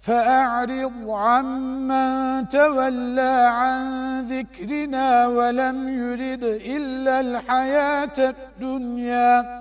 فأعرض عمن تولى عن ذكرنا ولم يرد إلا الحياة الدنيا.